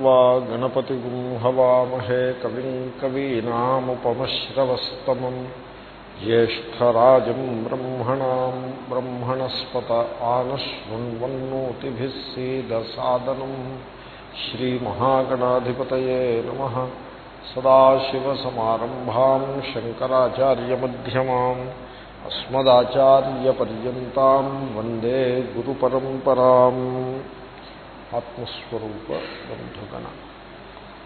त्वा गणपतिगुं हवामहे कविम् कवीनामुपमश्रवस्तमम् ज्येष्ठराजम् ब्रह्मणाम् ब्रह्मणस्पत आनशृण्वन्नोतिभिः सीदसादनम् श्रीमहागणाधिपतये नमः सदाशिवसमारम्भाम् शङ्कराचार्यमध्यमाम् अस्मदाचार्यपर्यन्ताम् वन्दे गुरुपरम्पराम् ఆత్మస్వరూప బంధుగణ.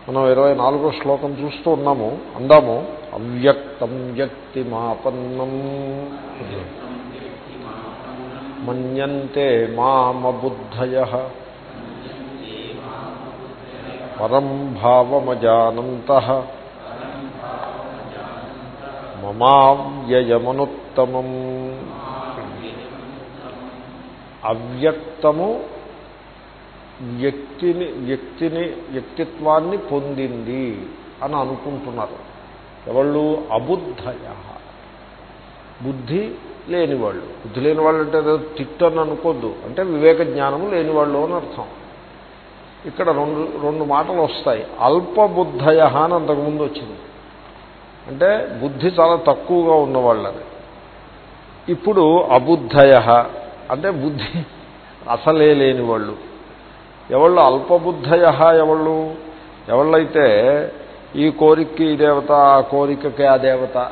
మనం ఇరవై నాలుగో శ్లోకం చూస్తూ ఉన్నాము అందాము అవ్యక్తం వ్యక్తిమాపన్నం. మన్యంతే మామబుద్ధయ. పరం భావమజానంత. మమావ్యయమనుత్తమం. అవ్యక్తము వ్యక్తిత్వాన్ని పొందింది అని అనుకుంటున్నారు. ఎవళ్ళు? అబుద్ధయ. బుద్ధి లేనివాళ్ళు. బుద్ధి లేని వాళ్ళు అంటే తిట్టని అనుకోద్దు. అంటే వివేక జ్ఞానము లేనివాళ్ళు అని అర్థం. ఇక్కడ రెండు రెండు మాటలు వస్తాయి. అల్పబుద్ధయ అని అంతకుముందు వచ్చింది. అంటే బుద్ధి చాలా తక్కువగా ఉన్నవాళ్ళని ఇప్పుడు అబుద్ధయ. అంటే బుద్ధి అసలే లేని వాళ్ళు ఎవళ్ళు అల్పబుద్ధయ ఎవళ్ళు? ఎవళ్ళైతే ఈ కోరికకి ఈ దేవత ఆ కోరికకి ఆ దేవత?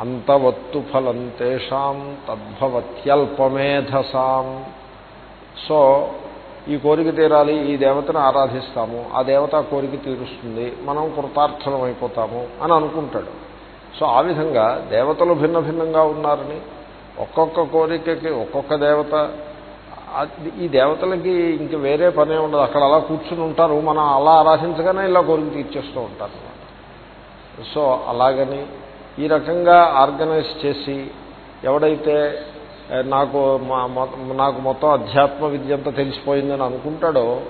అంతవత్తు ఫలం తేషాం తద్భవత్యల్పమేధసాం. సో ఈ కోరిక తీరాలి ఈ దేవతను ఆరాధిస్తాము ఆ దేవత కోరిక తీరుస్తుంది మనం కృతార్థలం అయిపోతాము అని అనుకుంటాడు. సో ఆ విధంగా దేవతలు భిన్న భిన్నంగా ఉన్నారని ఒక్కొక్క కోరికకి ఒక్కొక్క దేవత ఈ దేవతలకి ఇంక వేరే పనే ఉండదు. అక్కడ అలా కూర్చుని ఉంటారు. మనం అలా ఆరాధించగానే ఇలా కోరిక తీర్చేస్తూ ఉంటారు. సో అలాగని ఈ రకంగా ఆర్గనైజ్ చేసి ఎవడైతే నాకు నాకు మొత్తం అధ్యాత్మ విద్య అంతా తెలిసిపోయిందని అనుకుంటాడో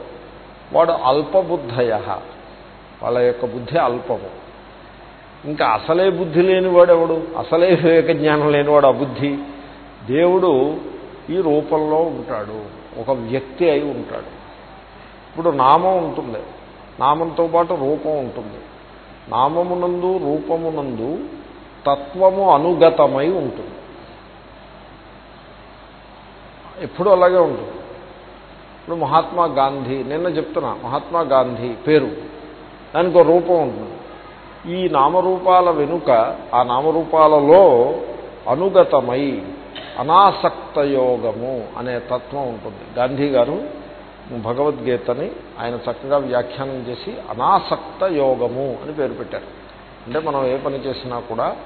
వాడు అల్పబుద్ధయ వాళ్ళ యొక్క బుద్ధి అల్పము. ఇంకా అసలే బుద్ధి లేనివాడెవడు? అసలే వివేక జ్ఞానం లేనివాడు అబుద్ధి. దేవుడు ఈ రూపంలో ఉంటాడు. ఒక వ్యక్తి అయి ఉంటాడు. ఇప్పుడు నామం ఉంటుంది. నామంతో పాటు రూపం ఉంటుంది. నామమునందు రూపమునందు తత్వము అనుగతమై ఉంటుంది. ఎప్పుడు అలాగే ఉంటుంది. ఇప్పుడు మహాత్మా గాంధీ నిన్న చెప్తున్నా మహాత్మా గాంధీ పేరు. దానికి ఒక రూపం ఉంటుంది. ఈ నామరూపాల వెనుక ఆ నామరూపాలలో అనుగతమై అనాసక్త కర్తయోగము అనే తత్వం ఉంటుంది. గాంధీ గారు భగవద్గీతని ఆయన చక్కగా వ్యాఖ్యానం చేసి అనాసక్త యోగము అని పేరు పెట్టారు. అంటే మనం ఏ పని చేసినా కూడా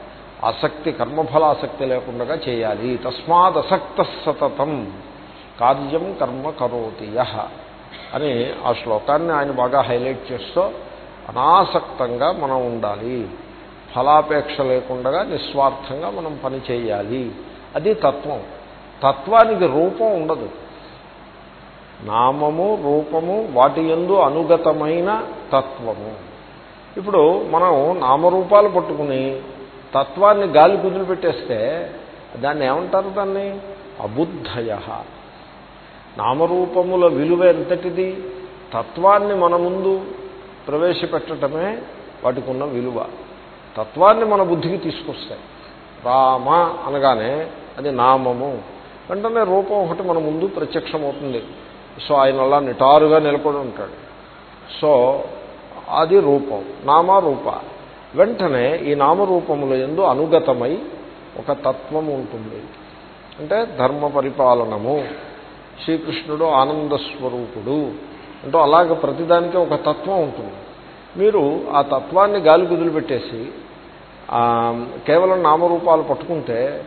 ఆసక్తి కర్మఫలాసక్తి లేకుండా చేయాలి. తస్మాత్ అసక్త సతతం కార్యం కర్మ కరోతి యహ అని ఆ శ్లోకాన్ని ఆయన బాగా హైలైట్ చేస్తూ అనాసక్తంగా మనం ఉండాలి. ఫలాపేక్ష లేకుండా నిస్వార్థంగా మనం పని చేయాలి. అది తత్వం. తత్వానికి రూపం ఉండదు. నామము రూపము వాటి ఎందు అనుగతమైన తత్వము. ఇప్పుడు మనం నామరూపాలు పట్టుకుని తత్వాన్ని గాలి కుదిలి పెట్టేస్తే దాన్ని ఏమంటారు దాన్ని? అబుద్ధయ. నామరూపముల విలువ ఎంతటిది? తత్వాన్ని మన ముందు ప్రవేశపెట్టడమే వాటికి ఉన్న విలువ. తత్వాన్ని మన బుద్ధికి తీసుకొస్తాయి. రామ అనగానే అది నామము. వెంటనే రూపం ఒకటి మన ముందు ప్రత్యక్షమవుతుంది. సో ఆయన అలా నిటారుగా నిలబడి ఉంటాడు. సో అది రూపం నామారూప. వెంటనే ఈ నామరూపముల ఎందు అనుగతమై ఒక తత్వం ఉంటుంది. అంటే ధర్మ పరిపాలనము శ్రీకృష్ణుడు ఆనంద స్వరూపుడు అంటూ అలాగ ప్రతిదానికి ఒక తత్వం ఉంటుంది. మీరు ఆ తత్వాన్ని గాలి కుదిలిపెట్టేసి కేవలం నామరూపాలు పట్టుకుంటే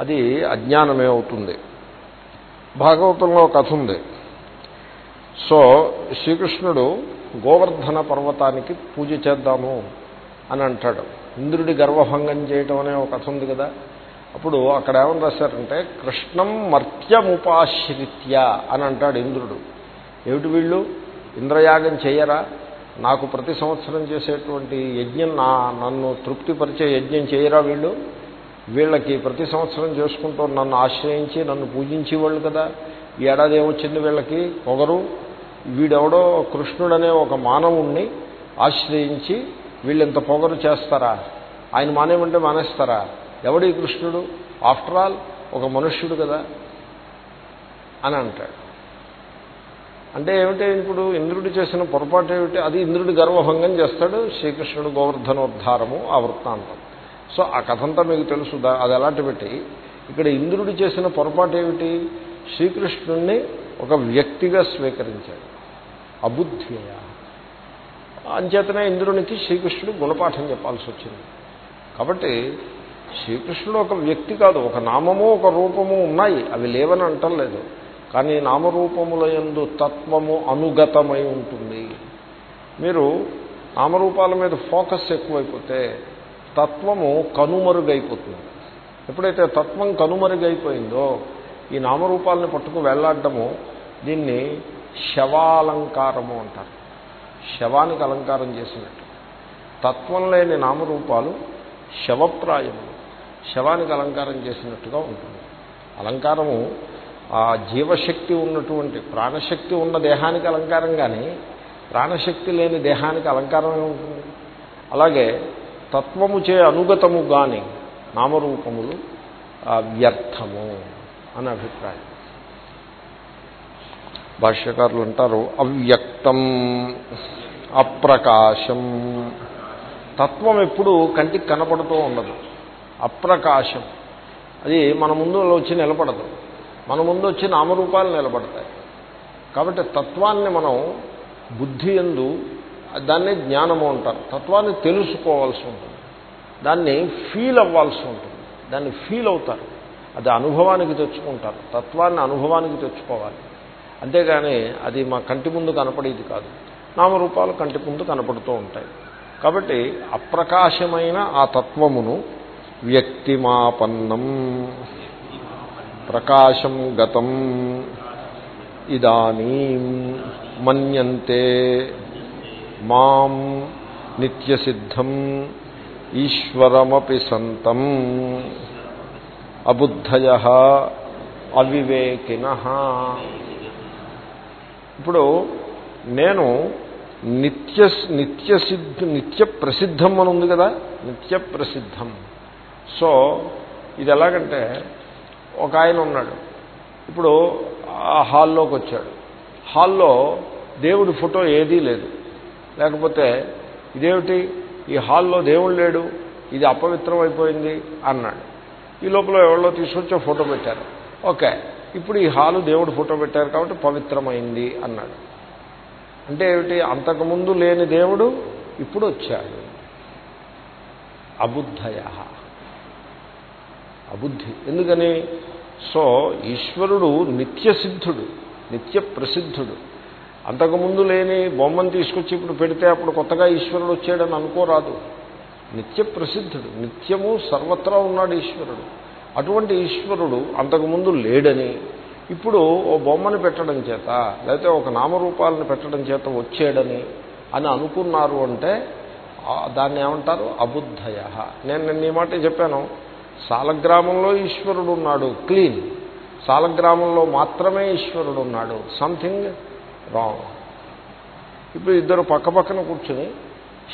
అది అజ్ఞానమే అవుతుంది. భాగవతంలో కథ ఉంది. సో శ్రీకృష్ణుడు గోవర్ధన పర్వతానికి పూజ చేద్దాము అని అంటాడు. ఇంద్రుడి గర్వభంగం చేయటం అనే ఒక కథ ఉంది కదా. అప్పుడు అక్కడ ఏమని రాశారంటే కృష్ణం మర్త్యముపాశ్రిత్య అని అంటాడు ఇంద్రుడు. ఏమిటి వీళ్ళు? ఇంద్రయాగం చేయరా? నాకు ప్రతి సంవత్సరం చేసేటువంటి యజ్ఞం నా నన్ను తృప్తిపరిచే యజ్ఞం చేయరా వీళ్ళు? వీళ్ళకి ప్రతి సంవత్సరం చేసుకుంటూ నన్ను ఆశ్రయించి నన్ను పూజించేవాళ్ళు కదా. ఈ ఏడాది ఏమొచ్చింది వీళ్ళకి? పొగరు వీడెవడో కృష్ణుడనే ఒక మానవుణ్ణి ఆశ్రయించి వీళ్ళింత పొగరు చేస్తారా? ఆయన మానేమంటే మానేస్తారా? ఎవడి కృష్ణుడు? ఆఫ్టర్ ఆల్ ఒక మనుష్యుడు కదా అని అంటాడు. అంటే ఏమిటి ఇప్పుడు ఇంద్రుడు చేసిన పొరపాటు ఏమిటి? అది ఇంద్రుడి గర్వభంగం చేస్తాడు శ్రీకృష్ణుడు గోవర్ధనోద్ధారము ఆ వృత్తాంతం. సో ఆ కథంతా మీకు తెలుసు అది ఎలాంటి పెట్టి ఇక్కడ ఇంద్రుడు చేసిన పొరపాటు ఏమిటి? శ్రీకృష్ణుణ్ణి ఒక వ్యక్తిగా స్వీకరించాడు. అబుద్ధ్యయ. అంచేతనే ఇంద్రునికి శ్రీకృష్ణుడు గుణపాఠం చెప్పాల్సి వచ్చింది. కాబట్టి శ్రీకృష్ణుడు ఒక వ్యక్తి కాదు ఒక నామము ఒక రూపము ఉన్నాయి. అవి లేవని అంటలేదు. కానీ నామరూపముల ఎందు తత్వము అనుగతమై ఉంటుంది. మీరు నామరూపాల మీద ఫోకస్ ఎక్కువైపోతే తత్వము కనుమరుగైపోతుంది. ఎప్పుడైతే తత్వం కనుమరుగైపోయిందో ఈ నామరూపాలను పట్టుకు వెళ్ళాడము దీన్ని శవాలంకారము అంటారు. శవానికి అలంకారం చేసినట్టు. తత్వం లేని నామరూపాలు శవప్రాయము. శవానికి అలంకారం చేసినట్టుగా ఉంటుంది. అలంకారము ఆ జీవశక్తి ఉన్నటువంటి ప్రాణశక్తి ఉన్న దేహానికి అలంకారం కానీ ప్రాణశక్తి లేని దేహానికి అలంకారమే ఉంటుంది. అలాగే తత్వము చే అనుగతము కానీ నామరూపములు వ్యర్థము అని అభిప్రాయం. భాష్యకారులు అంటారు అవ్యక్తం అప్రకాశం. తత్వం ఎప్పుడు కంటికి కనపడుతూ ఉండదు. అప్రకాశం. అది మన ముందు వచ్చి నిలబడదు. మన ముందు వచ్చి నామరూపాలు నిలబడతాయి. కాబట్టి తత్వాన్ని మనం బుద్ధి ఎందు దాన్ని జ్ఞానము అంటారు. తత్వాన్ని తెలుసుకోవాల్సి ఉంటుంది. దాన్ని ఫీల్ అవ్వాల్సి ఉంటుంది. దాన్ని ఫీల్ అవుతారు. అది అనుభవానికి తెచ్చుకుంటారు. తత్వాన్ని అనుభవానికి తెచ్చుకోవాలి. అంతేగాని అది మా కంటి ముందు కనపడేది కాదు. నామరూపాలు కంటి ముందు కనపడుతూ ఉంటాయి. కాబట్టి అప్రకాశమైన ఆ తత్వమును వ్యక్తిమాపన్నం ప్రకాశం గతం ఇదానీ మన్యంతే. మాం నిత్యసిద్ధం ఈశ్వరమపి సంతం అబుద్ధయ అవివేకిన. ఇప్పుడు నేను నిత్య నిత్యసిద్ధ నిత్య ప్రసిద్ధం అని ఉంది కదా నిత్య ప్రసిద్ధం. సో ఇది ఎలాగంటే ఒక ఆయన ఉన్నాడు. ఇప్పుడు ఆ హాల్లోకి వచ్చాడు. హాల్లో దేవుడి ఫోటో ఏదీ లేదు. లేకపోతే ఇదేమిటి? ఈ హాల్లో దేవుడు లేడు ఇది అపవిత్రం అయిపోయింది అన్నాడు. ఈ లోపల ఎవరో తీసుకొచ్చో ఫోటో పెట్టారు. ఓకే ఇప్పుడు ఈ హాలు దేవుడు ఫోటో పెట్టారు కాబట్టి పవిత్రమైంది అన్నాడు. అంటే ఏమిటి? అంతకుముందు లేని దేవుడు ఇప్పుడు వచ్చాడు. అబుద్ధయ? అబుద్ధి. ఎందుకని? సో ఈశ్వరుడు నిత్యసిద్ధుడు నిత్య ప్రసిద్ధుడు అంతకుముందు లేని బొమ్మను తీసుకొచ్చి ఇప్పుడు పెడితే అప్పుడు కొత్తగా ఈశ్వరుడు వచ్చాడని అనుకోరాదు. నిత్య ప్రసిద్ధుడు నిత్యము సర్వత్రా ఉన్నాడు ఈశ్వరుడు. అటువంటి ఈశ్వరుడు అంతకుముందు లేడని ఇప్పుడు ఓ బొమ్మను పెట్టడం చేత లేకపోతే ఒక నామరూపాలను పెట్టడం చేత వచ్చాడని అని అనుకున్నారు అంటే దాన్ని ఏమంటారు? అబుద్ధయ. నేను నిన్న ఈ మాట చెప్పాను. సాలగ్రామంలో ఈశ్వరుడు ఉన్నాడు క్లీన్. సాలగ్రామంలో మాత్రమే ఈశ్వరుడు ఉన్నాడు. Something wrong. ఇప్పుడు ఇద్దరు పక్క పక్కన కూర్చుని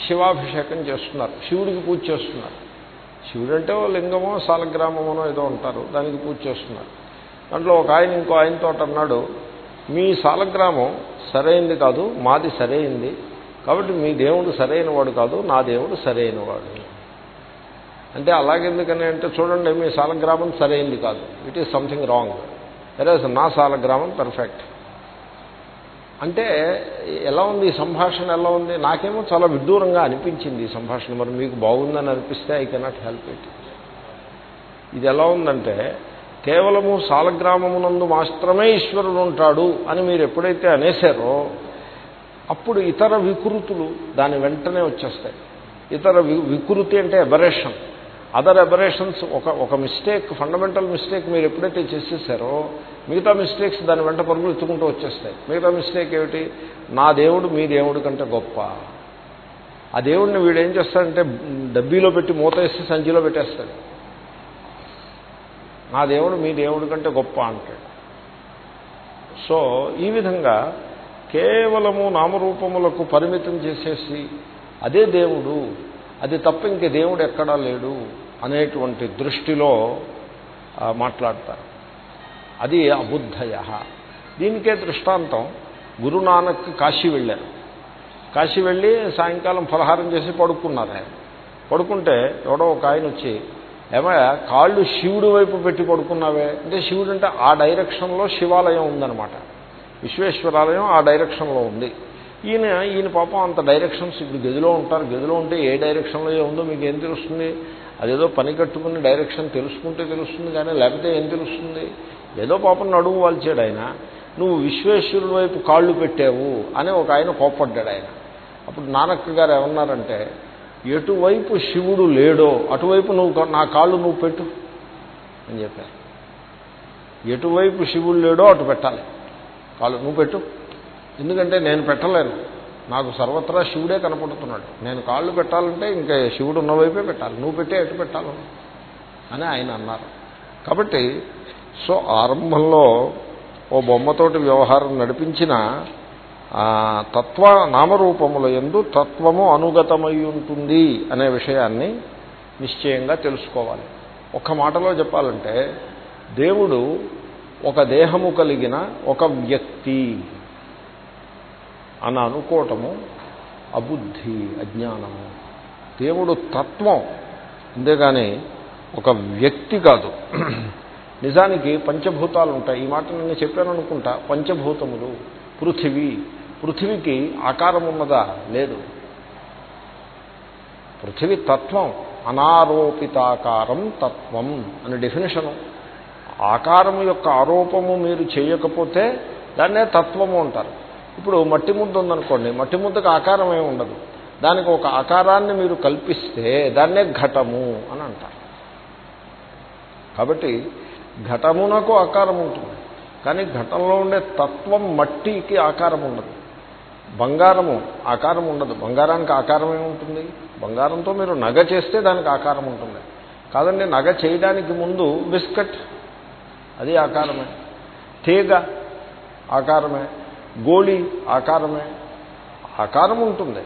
శివాభిషేకం చేస్తున్నారు. శివుడికి పూజ చేస్తున్నారు. శివుడు అంటే లింగమో సాలగ్రామమోనో ఏదో ఉంటారు. దానికి పూజ చేస్తున్నారు. దాంట్లో ఒక ఆయన ఇంకో ఆయనతో అన్నాడు మీ సాలగ్రామం సరైంది కాదు మాది సరైంది. కాబట్టి మీ దేవుడు సరైన వాడు కాదు నా దేవుడు సరైన వాడు అంటే అలాగెందుకని అంటే చూడండి మీ సాలగ్రామం సరైంది కాదు. It is something wrong versus నా సాలగ్రామం పర్ఫెక్ట్ అంటే ఎలా ఉంది సంభాషణ ఎలా ఉంది? నాకేమో చాలా విడ్డూరంగా అనిపించింది ఈ సంభాషణ. మరి మీకు బాగుందని అనిపిస్తే ఐ కెనాట్ హెల్ప్ ఇట్ ఇది ఎలా ఉందంటే కేవలము సాలగ్రామమునందు మాత్రమే ఈశ్వరుడు ఉంటాడు అని మీరు ఎప్పుడైతే అనేసారో అప్పుడు ఇతర వికృతులు దాని వెంటనే వచ్చేస్తాయి. ఇతర వికృతి అంటే ఎబరేషన్ అదర్ ఎబరేషన్స్ ఒక ఒక మిస్టేక్ ఫండమెంటల్ మిస్టేక్ మీరు ఎప్పుడైతే చేసేసారో మిగతా మిస్టేక్స్ దాని వెంట పరుగులు ఎత్తుకుంటూ వచ్చేస్తాయి. మిగతా మిస్టేక్ ఏమిటి? నా దేవుడు మీ దేవుడి కంటే గొప్ప. ఆ దేవుడిని వీడు ఏం చేస్తాడంటే డబ్బీలో పెట్టి మూత వేసి సంచిలో పెట్టేస్తాడు. నా దేవుడు మీ దేవుడి కంటే గొప్ప అంటాడు. సో ఈ విధంగా కేవలము నామరూపములకు పరిమితం చేసేసి అదే దేవుడు అది తప్ప ఇంక దేవుడు ఎక్కడా లేడు అనేటువంటి దృష్టిలో మాట్లాడతారు. అది అబుద్ధయ. దీనికే దృష్టాంతం గురునానక్ కాశీ వెళ్ళారు. కాశీ వెళ్ళి సాయంకాలం ఫలహారం చేసి పడుకున్నారు ఆయన. పడుకుంటే ఎవడో ఒక ఆయన వచ్చి ఏమయ్యా కాళ్ళు శివుడు వైపు పెట్టి పడుకున్నావే? అంటే శివుడు అంటే ఆ డైరెక్షన్లో శివాలయం ఉందన్నమాట. విశ్వేశ్వరాలయం ఆ డైరెక్షన్లో ఉంది. ఈయన ఈయన పాపం అంత డైరెక్షన్స్ ఇప్పుడు గదిలో ఉంటారు. గదిలో ఉంటే ఏ డైరెక్షన్లో ఉందో మీకు ఏం తెలుస్తుంది? అదేదో పని కట్టుకుని డైరెక్షన్ తెలుసుకుంటే తెలుస్తుంది కానీ లేకపోతే ఏం తెలుస్తుంది? ఏదో పాపం నడువు వాల్చాడు ఆయన. నువ్వు విశ్వేశ్వరుడు వైపు కాళ్ళు పెట్టావు అని ఒక ఆయన కోప్పడ్డాడు ఆయన. అప్పుడు నానక్క గారు ఏమన్నారంటే ఎటువైపు శివుడు లేడో అటువైపు నువ్వు నా కాళ్ళు నువ్వు పెట్టు అని చెప్పారు. ఎటువైపు శివుడు లేడో అటు పెట్టాలి. కాళ్ళు నువ్వు పెట్టు ఎందుకంటే నేను పెట్టలేను. నాకు సర్వత్రా శివుడే కనపడుతున్నాడు. నేను కాళ్ళు పెట్టాలంటే ఇంకా శివుడు ఉన్నవైపే పెట్టాలి. నువ్వు పెట్టే ఎటు పెట్టాలి. అని ఆయన అన్నారు. కాబట్టి సో ఆరంభంలో ఓ బొమ్మతోటి వ్యవహారం నడిపించిన తత్వ నామరూపముల ఎందు తత్వము అనుగతమై ఉంటుంది అనే విషయాన్ని నిశ్చయంగా తెలుసుకోవాలి. ఒక మాటలో చెప్పాలంటే దేవుడు ఒక దేహము కలిగిన ఒక వ్యక్తి. అని అనుకోవటము అబుద్ధి అజ్ఞానము. దేవుడు తత్వం. అంతేగాని ఒక వ్యక్తి కాదు. నిజానికి పంచభూతాలు ఉంటాయి ఈ మాట నేను చెప్పాను అనుకుంటా పంచభూతములు పృథివీ. పృథివీకి ఆకారం ఉన్నదా లేదు. పృథివీ తత్వం. అనారోపితాకారం తత్వం అని డెఫినేషను. ఆకారము యొక్క ఆరోపము మీరు చేయకపోతే దాన్నే తత్వము అంటారు. ఇప్పుడు మట్టి ముద్ద ఉందనుకోండి మట్టి ముద్దకు ఆకారం ఏమి ఉండదు. దానికి ఒక ఆకారాన్ని మీరు కల్పిస్తే దాన్నే ఘటము అని అంటారు. కాబట్టి ఘటమునకు ఆకారం ఉంటుంది కానీ ఘటంలో ఉండే తత్వం మట్టికి ఆకారం ఉండదు. బంగారము ఆకారం ఉండదు. బంగారానికి ఆకారం ఏముంటుంది బంగారంతో మీరు నగ చేస్తే దానికి ఆకారం ఉంటుంది. కాదండి నగ చేయడానికి ముందు బిస్కట్ అది ఆకారమే. తీగ ఆకారమే. గోళి ఆకారమే. ఆకారం ఉంటుంది.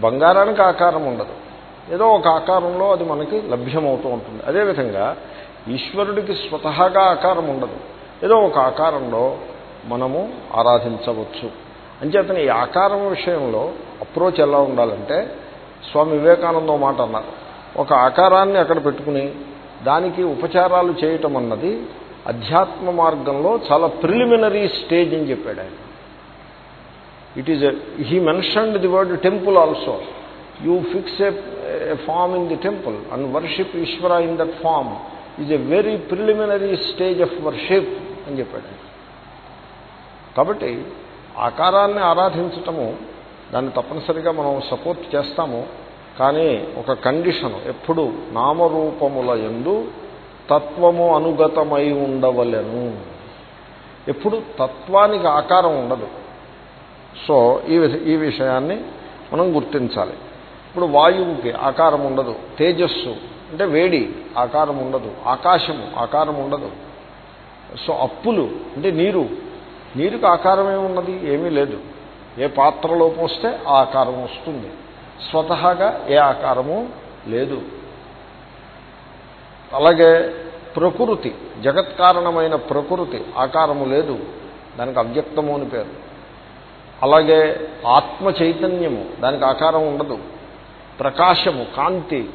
బంగారానికి ఆకారం ఉండదు. ఏదో ఒక ఆకారంలో అది మనకి లభ్యమవుతూ ఉంటుంది. అదేవిధంగా ఈశ్వరుడికి స్వతహాగా ఆకారం ఉండదు. ఏదో ఒక ఆకారంలో మనము ఆరాధించవచ్చు. అంచేతని ఈ ఆకారం విషయంలో అప్రోచ్ ఎలా ఉండాలంటే స్వామి వివేకానంద మాట అన్నారు. ఒక ఆకారాన్ని అక్కడ పెట్టుకుని దానికి ఉపచారాలు చేయటం అన్నది అధ్యాత్మ మార్గంలో చాలా ప్రిలిమినరీ స్టేజ్ అని చెప్పాడు ఆయన. It is he mentioned the word temple also you fix a form in the temple and worship Ishwara in that form is a very preliminary stage of worship అని చెప్పాడు. కాబట్టి ఆకారాన్ని ఆరాధించటము దాన్ని తప్పనిసరిగా మనం సపోర్ట్ చేస్తాము. కానీ ఒక కండిషను ఎప్పుడు నామరూపముల ఎందు తత్వము అనుగతమై ఉండవలను. ఎప్పుడు తత్వానికి ఆకారం ఉండదు. సో ఈ ఈ విషయాన్ని మనం గుర్తించాలి. ఇప్పుడు వాయువుకి ఆకారం ఉండదు. తేజస్సు అంటే వేడి ఆకారం ఉండదు. ఆకాశము ఆకారం ఉండదు. సో అప్పులు అంటే నీరు. నీరుకి ఆకారం ఏమున్నది ఏమీ లేదు. ఏ పాత్రలో పోస్తే ఆ ఆకారం వస్తుంది. స్వతహాగా ఏ ఆకారము లేదు. అలాగే ప్రకృతి జగత్కారణమైన ప్రకృతి ఆకారము లేదు. దానికి అవ్యక్తము అని పేరు. అలాగే ఆత్మ చైతన్యము దానికి ఆకారం ఉండదు. ప్రకాశము కాంతి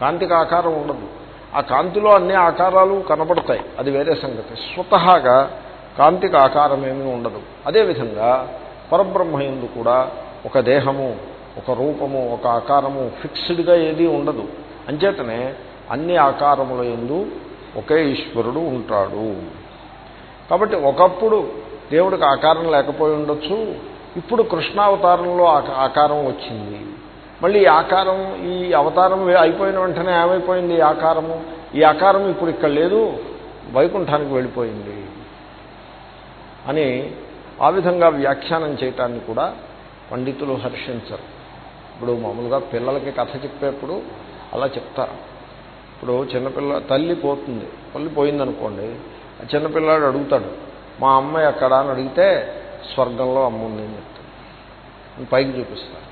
కాంతికి ఆకారం ఉండదు. ఆ కాంతిలో అన్ని ఆకారాలు కనపడతాయి. అది వేరే సంగతి. స్వతహాగా కాంతికి ఆకారం ఏమీ ఉండదు అదేవిధంగా పరబ్రహ్మయందు కూడా ఒక దేహము ఒక రూపము ఒక ఆకారము ఫిక్స్డ్గా ఏదీ ఉండదు. అంచేతనే అన్ని ఆకారముల ఎందు ఒకే ఈశ్వరుడు ఉంటాడు. కాబట్టి ఒకప్పుడు దేవుడికి ఆకారం లేకపోయి ఉండొచ్చు ఇప్పుడు కృష్ణావతారంలో ఆకారం వచ్చింది. మళ్ళీ ఈ ఆకారం ఈ అవతారం అయిపోయిన వెంటనే ఏమైపోయింది ఈ ఆకారము? ఈ ఆకారం ఇప్పుడు ఇక్కడ లేదు వైకుంఠానికి వెళ్ళిపోయింది. అని ఆ విధంగా వ్యాఖ్యానం చేయటాన్ని కూడా పండితులు హర్షించరు. ఇప్పుడు మామూలుగా పిల్లలకి కథ చెప్పేప్పుడు అలా చెప్తారు. ఇప్పుడు చిన్నపిల్ల తల్లి పోతుంది. తల్లి పోయిందనుకోండి ఆ చిన్నపిల్లాడు అడుగుతాడు మా అమ్మాయి ఎక్కడా? అని అడిగితే స్వర్గంలో అమ్ముంది అని చెప్తాడు పైకి చూపిస్తాను.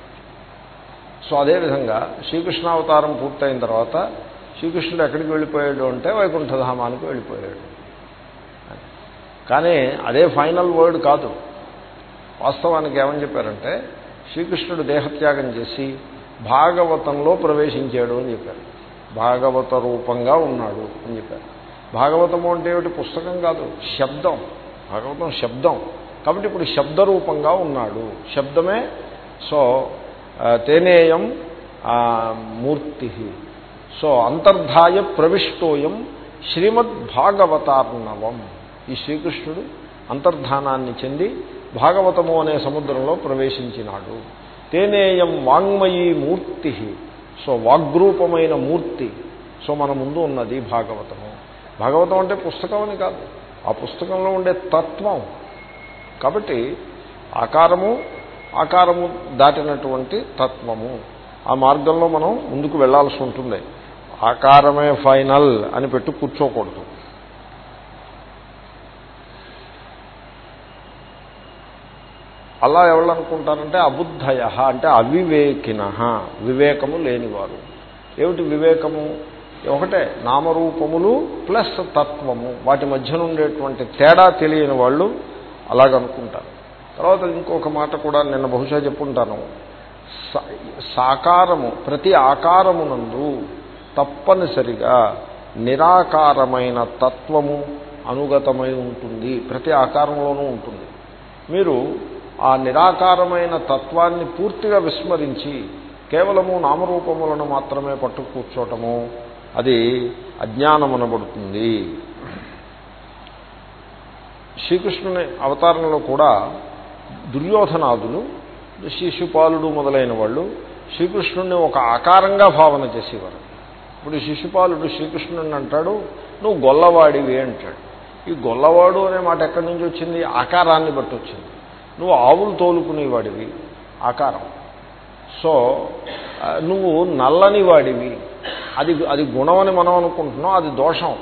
సో అదేవిధంగా శ్రీకృష్ణావతారం పూర్తయిన తర్వాత శ్రీకృష్ణుడు ఎక్కడికి వెళ్ళిపోయాడు అంటే వైకుంఠధామానికి వెళ్ళిపోయాడు. కానీ అదే ఫైనల్ వర్డ్ కాదు. వాస్తవానికి ఏమని చెప్పారంటే శ్రీకృష్ణుడు దేహత్యాగం చేసి భాగవతంలో ప్రవేశించాడు అని చెప్పారు. భాగవత రూపంగా ఉన్నాడు అని చెప్పారు. భాగవతము అంటే ఏమిటి? పుస్తకం కాదు శబ్దం. భాగవతం శబ్దం. కాబట్టి ఇప్పుడు శబ్ద రూపంగా ఉన్నాడు. శబ్దమే సో తేనేయం మూర్తి. సో అంతర్ధాయ ప్రవిష్టోయం శ్రీమద్ భాగవతార్ణవం ఈ శ్రీకృష్ణుడు అంతర్ధానాన్ని చెంది భాగవతము అనే సముద్రంలో ప్రవేశించినాడు. తేనేయం వాంగ్మయీ మూర్తి. సో వాగ్రూపమైన మూర్తి. సో మన ముందు ఉన్నది భాగవతము. భాగవతం అంటే పుస్తకం అని కాదు. ఆ పుస్తకంలో ఉండే తత్వం కాబట్టి ఆకారము ఆకారము దాటినటువంటి తత్వము. ఆ మార్గంలో మనం ముందుకు వెళ్ళాల్సి ఉంటుంది. ఆకారమే ఫైనల్ అని పెట్టు కూర్చోకూడదు. అలా ఎవరు అనుకుంటారంటే అబుద్ధయ అంటే అవివేకిన వివేకము లేనివారు. ఏమిటి వివేకము? ఒకటే నామరూపములు ప్లస్ తత్వము. వాటి మధ్యనుండేటువంటి తేడా తెలియని వాళ్ళు అలాగనుకుంటాను. తర్వాత ఇంకొక మాట కూడా నిన్న బహుశా చెప్పుంటాను. సాకారము ప్రతి ఆకారమునందు తప్పనిసరిగా నిరాకారమైన తత్వము అనుగతమై ఉంటుంది. ప్రతి ఆకారంలోనూ ఉంటుంది. మీరు ఆ నిరాకారమైన తత్వాన్ని పూర్తిగా విస్మరించి కేవలము నామరూపములను మాత్రమే పట్టు కూర్చోటము అది అజ్ఞానమనబడుతుంది. శ్రీకృష్ణుని అవతారంలో కూడా దుర్యోధనాదులు శిశుపాలుడు మొదలైన వాళ్ళు శ్రీకృష్ణుడిని ఒక ఆకారంగా భావన చేసేవారు. ఇప్పుడు శిశుపాలుడు శ్రీకృష్ణుడిని అంటాడు నువ్వు గొల్లవాడివి అంటాడు. ఈ గొల్లవాడు అనే మాట ఎక్కడి నుంచి వచ్చింది? ఆకారాన్ని బట్టి వచ్చింది. నువ్వు ఆవులు తోలుకునేవాడివి ఆకారం. సో నువ్వు నల్లని వాడివి అది అది గుణం అని మనం అనుకుంటున్నాం అది దోషం.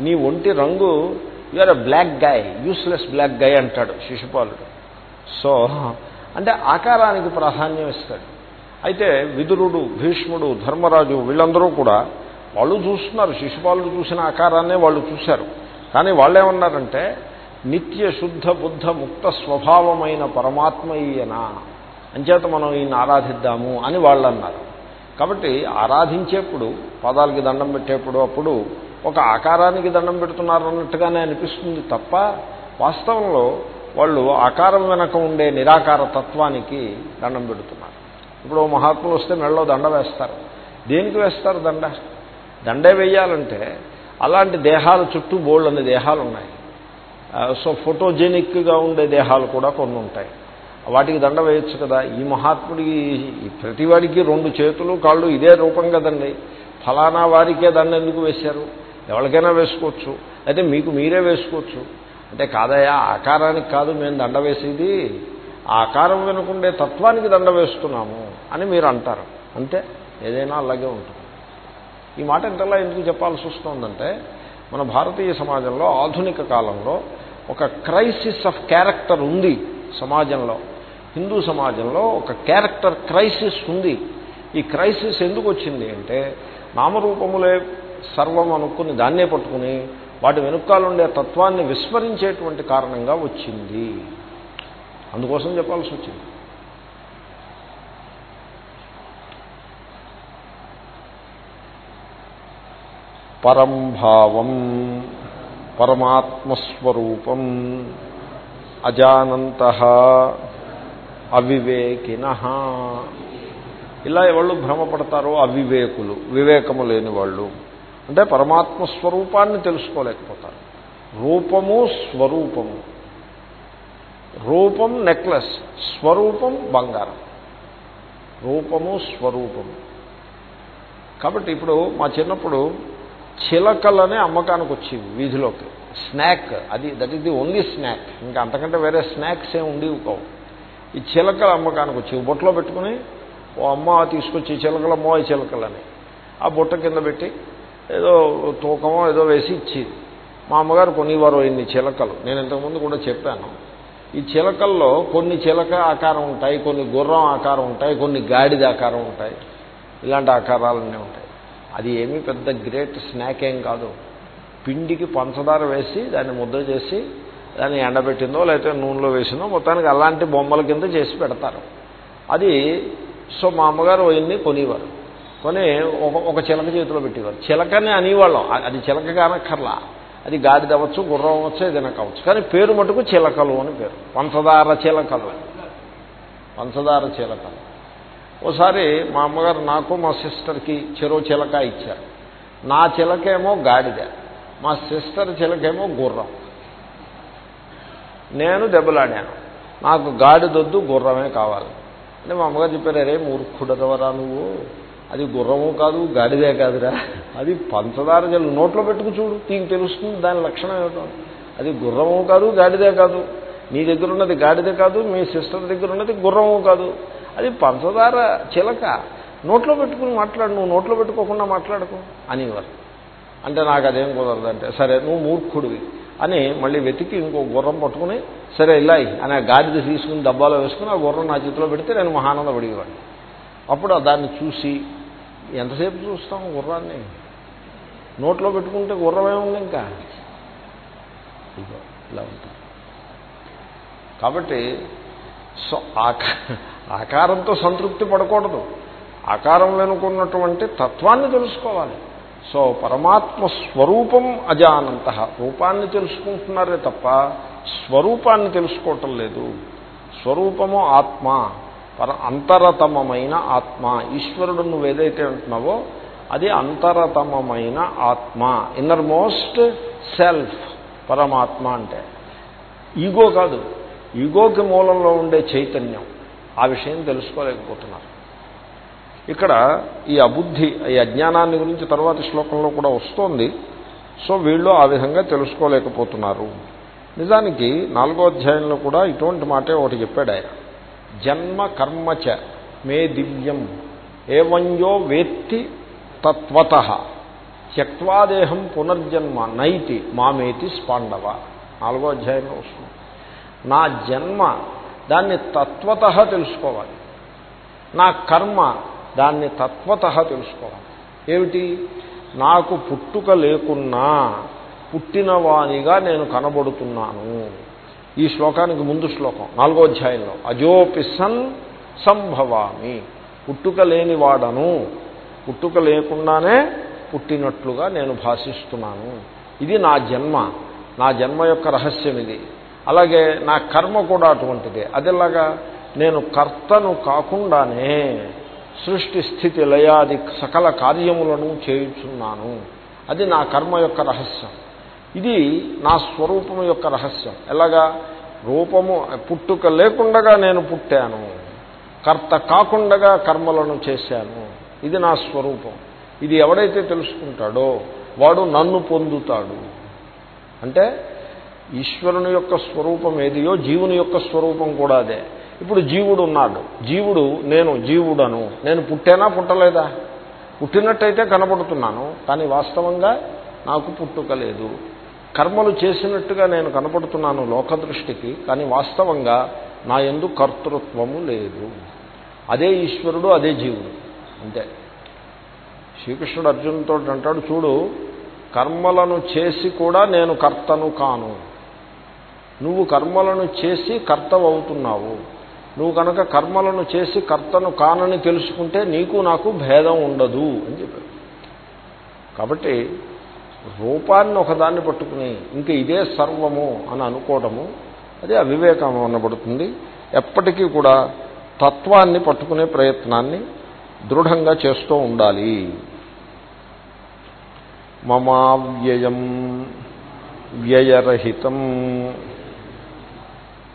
నీ ఒంటి రంగు you're a black guy useless black guy అంటాడు శిశుపాలుడు. సో అంటే ఆకారానికి ప్రాధాన్యం ఇస్తాడు. అయితే విదురుడు భీష్ముడు ధర్మరాజు వీళ్ళందరూ కూడా వాళ్ళు చూస్తున్నారు. శిశుపాలుడు చూసిన ఆకారాన్నే వాళ్ళు చూశారు. కానీ వాళ్ళేమన్నారంటే నిత్య శుద్ధ బుద్ధ ముక్త స్వభావమైన పరమాత్మ ఈయన. అంచేత మనం ఈయన ఆరాధిద్దాము అని వాళ్ళు అన్నారు కాబట్టి ఆరాధించేప్పుడు పాదాలకి దండం పెట్టేప్పుడు అప్పుడు ఒక ఆకారానికి దండం పెడుతున్నారు అన్నట్టుగానే అనిపిస్తుంది తప్ప వాస్తవంలో వాళ్ళు ఆకారం వెనక ఉండే నిరాకార తత్వానికి దండం పెడుతున్నారు. ఇప్పుడు మహాత్ములు వస్తే మెళ్ళలో దండ వేస్తారు. దేనికి వేస్తారు దండ? దండే వేయాలంటే అలాంటి దేహాల చుట్టూ బోల్డ్ అనే దేహాలు ఉన్నాయి సో ఫోటోజెనిక్గా ఉండే దేహాలు కూడా కొన్ని ఉంటాయి వాటికి దండ వేయచ్చు కదా. ఈ మహాత్ముడికి ప్రతివాడికి రెండు చేతులు కాళ్ళు ఇదే రూపం కదండి. ఫలానా వారికే దండ ఎందుకు వేశారు? ఎవరికైనా వేసుకోవచ్చు. అయితే మీకు మీరే వేసుకోవచ్చు. అంటే కాదయా ఆకారానికి కాదు మేము దండ వేసేది. ఆ ఆకారం వెనుకుండే తత్వానికి దండ వేస్తున్నాము అని మీరు అంటారు. అంతే ఏదైనా అలాగే ఉంటుంది. ఈ మాట ఇంతలా ఎందుకు చెప్పాల్సి వస్తుందంటే మన భారతీయ సమాజంలో ఆధునిక కాలంలో ఒక క్రైసిస్ ఆఫ్ క్యారెక్టర్ ఉంది సమాజంలో. హిందూ సమాజంలో ఒక క్యారెక్టర్ క్రైసిస్ ఉంది. ఈ క్రైసిస్ ఎందుకు వచ్చింది అంటే నామరూపములే సర్వం అనుకుని దాన్నే పట్టుకుని వాటి వెనుకాలుండే తత్వాన్ని విస్మరించేటువంటి కారణంగా వచ్చింది. అందుకోసం చెప్పాల్సి వచ్చింది. పరంభావం పరమాత్మస్వరూపం అజానంత అవివేకిన. ఇలా ఎవళ్ళు భ్రమపడతారో అవివేకులు వివేకము లేని వాళ్ళు. అంటే పరమాత్మ స్వరూపాన్ని తెలుసుకోలేకపోతారు. రూపము స్వరూపము. రూపం నెక్లెస్ స్వరూపం బంగారం. రూపము స్వరూపము. కాబట్టి ఇప్పుడు మా చిన్నప్పుడు చిలకలనే అమ్మకానికి వచ్చేవి వీధిలోకి. స్నాక్ అది that is the only snack ఇంకా అంతకంటే వేరే స్నాక్స్ ఏమి ఉండేవి కావు. ఈ చిలకల అమ్మకానికి వచ్చేవి బొట్టలో పెట్టుకుని ఓ అమ్మ తీసుకొచ్చి చిలకలమ్మో ఈ చిలకలని. ఆ బుట్ట కింద పెట్టి ఏదో తూకమో ఏదో వేసి ఇచ్చేది. మా అమ్మగారు కొనివారు ఇన్ని చిలకలు. నేను ఇంతకుముందు కూడా చెప్పాను. ఈ చిలకల్లో కొన్ని చిలక ఆకారం ఉంటాయి కొన్ని గుర్రం ఆకారం ఉంటాయి కొన్ని గాడిద ఆకారం ఉంటాయి. ఇలాంటి ఆకారాలన్నీ ఉంటాయి. అది ఏమీ పెద్ద గ్రేట్ స్నాక్ ఏం కాదు. పిండికి పంచదార వేసి దాన్ని ముద్ద చేసి దాన్ని ఎండబెట్టిందో లేకపోతే నూనెలో వేసిందో మొత్తానికి అలాంటి బొమ్మల కింద చేసి పెడతారు. అది సో మా అమ్మగారు అవన్నీ కొనేవారు. కొని ఒక ఒక చిలక చేతిలో పెట్టేవారు. చిలకని అనేవాళ్ళం. అది చిలక కానక్కర్లా. అది గాడిద అవ్వచ్చు గుర్రం అవ్వచ్చు ఏదైనా కావచ్చు. కానీ పేరు మటుకు చిలకలు అని పేరు. పంచదార చిలకలు. పంచదార చిలకలు. ఓసారి మా అమ్మగారు నాకు మా సిస్టర్కి చెరో చిలక ఇచ్చారు. నా చిలకేమో గాడిద మా సిస్టర్ చిలకేమో గుర్రం. నేను దెబ్బలాడాను. నాకు గాడిదొద్దు గుర్రమే కావాలి. అంటే మా అమ్మగారు చెప్పారు అరే మూర్ఖుడదవరా నువ్వు? అది గుర్రము కాదు గాడిదే కాదురా. అది పంచదార జల్లు. నోట్లో పెట్టుకు చూడు నీకు తెలుస్తుంది దాని లక్షణం ఏమిటో. అది గుర్రము కాదు గాడిదే కాదు. నీ దగ్గర ఉన్నది గాడిదే కాదు మీ సిస్టర్ దగ్గర ఉన్నది గుర్రము కాదు. అది పంచదార చిలక. నోట్లో పెట్టుకుని మాట్లాడు నువ్వు నోట్లో పెట్టుకోకుండా మాట్లాడుకో అనేవారు. అంటే నాకు అదేం కుదరదంటే సరే నువ్వు మూర్ఖుడివి అని మళ్ళీ వెతికి ఇంకో గుర్రం పట్టుకుని సరే ఇల్లాయి అని ఆ గాడిద తీసుకుని డబ్బాలో వేసుకుని ఆ గుర్రం నా చేతిలో పెడితే నేను మహానంద పడిగేవాడిని అప్పుడు దాన్ని చూసి ఎంతసేపు చూస్తాం గుర్రాన్ని? నోట్లో పెట్టుకుంటే గుర్రమే ఉంది ఇంకా. ఇదో ఇలా ఉంటుంది. కాబట్టి సో ఆకారంతో సంతృప్తి పడకూడదు. ఆకారం వెనుకున్నటువంటి తత్వాన్ని తెలుసుకోవాలి. సో పరమాత్మ స్వరూపం అజానంత. రూపాన్ని తెలుసుకుంటున్నారే తప్ప స్వరూపాన్ని తెలుసుకోవటం లేదు. స్వరూపము ఆత్మ. పర అంతరతమమైన ఆత్మ. ఈశ్వరుడు నువ్వు ఏదైతే అంటున్నావో అది అంతరతమమైన ఆత్మ. ఇన్నర్ మోస్ట్ సెల్ఫ్ పరమాత్మ అంటే. ఈగో కాదు. ఈగోకి మూలంలో ఉండే చైతన్యం. ఆ విషయం తెలుసుకోలేకపోతున్నారు. ఇక్కడ ఈ అబుద్ధి ఈ అజ్ఞానాన్ని గురించి తర్వాతి శ్లోకంలో కూడా వస్తోంది. సో వీళ్ళు ఆ విధంగా తెలుసుకోలేకపోతున్నారు. నిజానికి నాలుగో అధ్యాయంలో కూడా ఇటువంటి మాటే ఒకటి చెప్పాడు ఆయన. జన్మ కర్మచ మే దివ్యం. ఏవంయో వేత్తి తత్వత. త్యక్వాదేహం పునర్జన్మ నైతి మామేతి స్పాండవ. నాలుగో అధ్యాయంలో వస్తుంది. నా జన్మ దాన్ని తత్వత తెలుసుకోవాలి. నా కర్మ దాన్ని తత్వత తెలుసుకోవాలి. ఏమిటి? నాకు పుట్టుక లేకున్నా పుట్టినవానిగా నేను కనబడుతున్నాను. ఈ శ్లోకానికి ముందు శ్లోకం నాలుగో అధ్యాయంలో అజోపిసన్ సంభవామి పుట్టుక లేనివాడను పుట్టుక లేకుండానే పుట్టినట్లుగా నేను భాషిస్తున్నాను. ఇది నా జన్మ నా జన్మ యొక్క రహస్యం ఇది. అలాగే నా కర్మ కూడా అటువంటిదే. అదిలాగా నేను కర్తను కాకుండానే సృష్టి స్థితి లయాది సకల కార్యములను చేయుచున్నాను. అది నా కర్మ యొక్క రహస్యం. ఇది నా స్వరూపము యొక్క రహస్యం. ఎలాగా? రూపము పుట్టుక లేకుండగా నేను పుట్టాను. కర్త కాకుండగా కర్మలను చేశాను. ఇది నా స్వరూపం. ఇది ఎవడైతే తెలుసుకుంటాడో వాడు నన్ను పొందుతాడు. అంటే ఈశ్వరుని యొక్క స్వరూపం ఏదియో జీవుని యొక్క స్వరూపం కూడా అదే. ఇప్పుడు జీవుడు ఉన్నాడు. జీవుడు నేను జీవుడను. నేను పుట్టానా పుట్టలేదా? పుట్టినట్టయితే కనబడుతున్నాను కానీ వాస్తవంగా నాకు పుట్టుక లేదు. కర్మలు చేసినట్టుగా నేను కనపడుతున్నాను లోకదృష్టికి కానీ వాస్తవంగా నా ఎందు కర్తృత్వము లేదు. అదే ఈశ్వరుడు అదే జీవుడు. అంతే. శ్రీకృష్ణుడు అర్జునుతో అంటాడు చూడు కర్మలను చేసి కూడా నేను కర్తను కాను. నువ్వు కర్మలను చేసి కర్తవవుతున్నావు. నువ్వు కనుక కర్మలను చేసి కర్తను కానని తెలుసుకుంటే నీకు నాకు భేదం ఉండదు. అని చెప్పాడు. కాబట్టి రూపాన్ని ఒకదాన్ని పట్టుకుని ఇంక ఇదే సర్వము అని అనుకోవడము అది అవివేకం అనబడుతుంది. ఎప్పటికీ కూడా తత్వాన్ని పట్టుకునే ప్రయత్నాన్ని దృఢంగా చేస్తూ ఉండాలి. మమావ్యయం వ్యయరహితం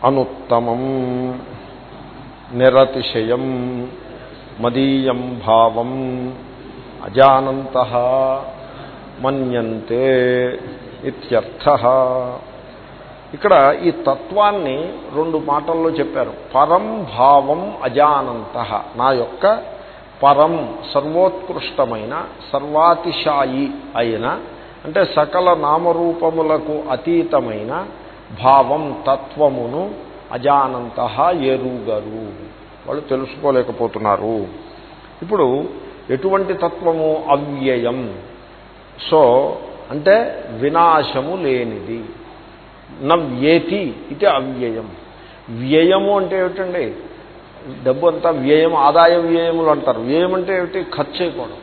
అనుత్తమం నిరతిశయం మదీయం భావం అజానంత మన్యంతే ఇత్యర్థ. ఇక్కడ ఈ తత్వాన్ని రెండు మాటల్లో చెప్పారు. పరం భావం అజానంత. నా యొక్క పరం సర్వోత్కృష్టమైన సర్వాతిశాయి అయిన అంటే సకల నామరూపములకు అతీతమైన భావం తత్వమును అజానంత ఎరుగరు. వాళ్ళు తెలుసుకోలేకపోతున్నారు. ఇప్పుడు ఎటువంటి తత్వము? అవ్యయం. సో అంటే వినాశము లేనిది. నవ్యేతి ఇది అవ్యయం. వ్యయము అంటే ఏమిటండి? డబ్బు అంతా వ్యయం ఆదాయ వ్యయములు అంటారు. వ్యయం అంటే ఏమిటి? ఖర్చు అయిపోవడం.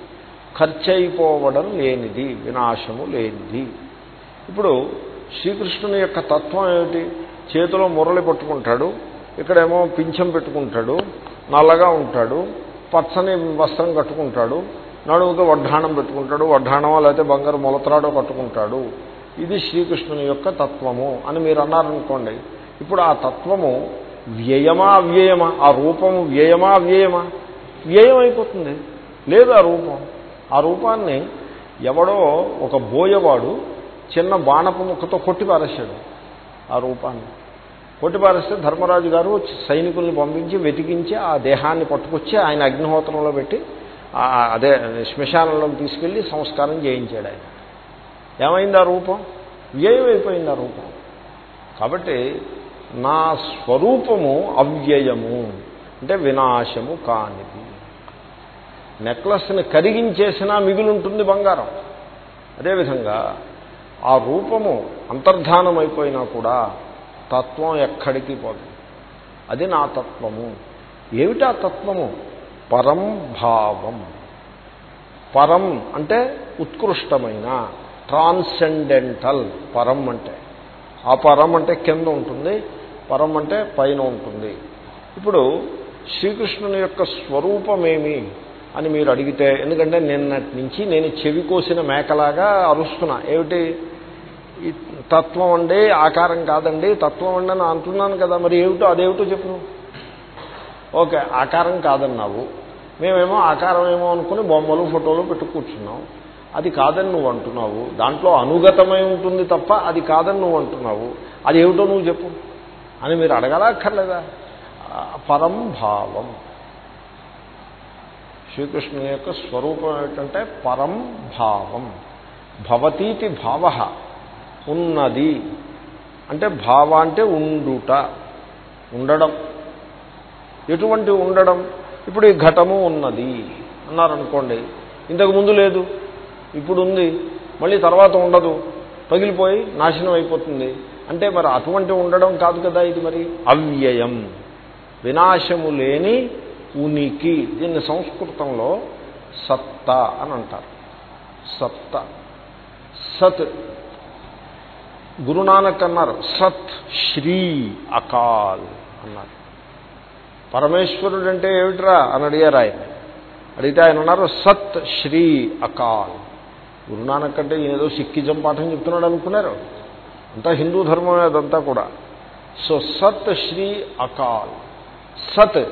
ఖర్చు అయిపోవడం లేనిది వినాశము లేనిది. ఇప్పుడు శ్రీకృష్ణుని యొక్క తత్వం ఏమిటి? చేతిలో మురళి పట్టుకుంటాడు ఇక్కడేమో పింఛం పెట్టుకుంటాడు నల్లగా ఉంటాడు పచ్చని వస్త్రం కట్టుకుంటాడు నడుముతో వడ్డాణం పెట్టుకుంటాడు వడ్డాణమో లేకపోతే బంగారు మొలతరాడో కట్టుకుంటాడు. ఇది శ్రీకృష్ణుని యొక్క తత్వము అని మీరు అన్నారనుకోండి. ఇప్పుడు ఆ తత్వము వ్యయమా అవ్యయమా? ఆ రూపము వ్యయమా అవ్యయమా? వ్యయం అయిపోతుంది లేదు ఆ రూపం. ఆ రూపాన్ని ఎవడో ఒక బోయవాడు చిన్న బాణపు ముక్కతో కొట్టి పారేశాడు ఆ రూపాన్ని. కొట్టి పారేస్తే ధర్మరాజు గారు సైనికుల్ని పంపించి వెతికించి ఆ దేహాన్ని పట్టుకొచ్చి ఆయన అగ్నిహోత్రంలో పెట్టి అదే శ్మశానంలోకి తీసుకెళ్ళి సంస్కారం చేయించాడు ఆయన. ఏమైంది ఆ రూపం? వ్యయం అయిపోయింది ఆ రూపం. కాబట్టి నా స్వరూపము అవ్యయము అంటే వినాశము కానిది. నెక్లెస్ని కరిగించేసినా మిగులుంటుంది బంగారం. అదేవిధంగా ఆ రూపము అంతర్ధానమైపోయినా కూడా తత్వం ఎక్కడికి పోదు. అది నా తత్వము. ఏమిటా తత్వము? పరం భావం. పరం అంటే ఉత్కృష్టమైన ట్రాన్సెండెంటల్ పరం అంటే. ఆ పరం అంటే కింద ఉంటుంది పరం అంటే పైన ఉంటుంది. ఇప్పుడు శ్రీకృష్ణుని యొక్క స్వరూపమేమి అని మీరు అడిగితే ఎందుకంటే నిన్నటి నుంచి నేను చెవి కోసిన మేకలాగా అరుస్తున్నా. ఏమిటి? తత్వం అండి ఆకారం కాదండి తత్వం అండి అని అంటున్నాను కదా మరి ఏమిటో అదేమిటో చెప్పు. ఓకే ఆకారం కాదన్నావు. మేమేమో ఆకారం ఏమో అనుకుని బొమ్మలు ఫోటోలు పెట్టు కూర్చున్నాం. అది కాదని నువ్వు అంటున్నావు. దాంట్లో అనుగతమై ఉంటుంది తప్ప అది కాదని నువ్వు అంటున్నావు. అది ఏమిటో నువ్వు చెప్పు. అని మీరు అడగలక్కర్లేదా? పరం భావం. శ్రీకృష్ణుని యొక్క స్వరూపం ఏమిటంటే పరం భావం. భవతీతి భావ. ఉన్నది. అంటే భావ అంటే ఉండుట. ఉండడం. ఎటువంటి ఉండడం? ఇప్పుడు ఈ ఘటము ఉన్నది అన్నారనుకోండి ఇంతకు ముందు లేదు ఇప్పుడు ఉంది మళ్ళీ తర్వాత ఉండదు పగిలిపోయి నాశనం అయిపోతుంది. అంటే మరి అటువంటి ఉండడం కాదు కదా ఇది మరి? అవ్యయం వినాశము లేని ఉనికి. దీన్ని సంస్కృతంలో సత్త అని అంటారు సత్త. సత్. గురునానక్ అన్నారు సత్ శ్రీ అకాల్ అన్నారు. పరమేశ్వరుడు అంటే ఏమిట్రా? అని అడిగారు ఆయన. అడిగితే ఆయన ఉన్నారు సత్ శ్రీ అకాల్. గురునానక్ అంటే ఏదో సిక్కిజం పాఠం చెప్తున్నాడు అనుకున్నారు. అంతా హిందూ ధర్మమే అదంతా కూడా. సో సత్ శ్రీ అకాల్. సత్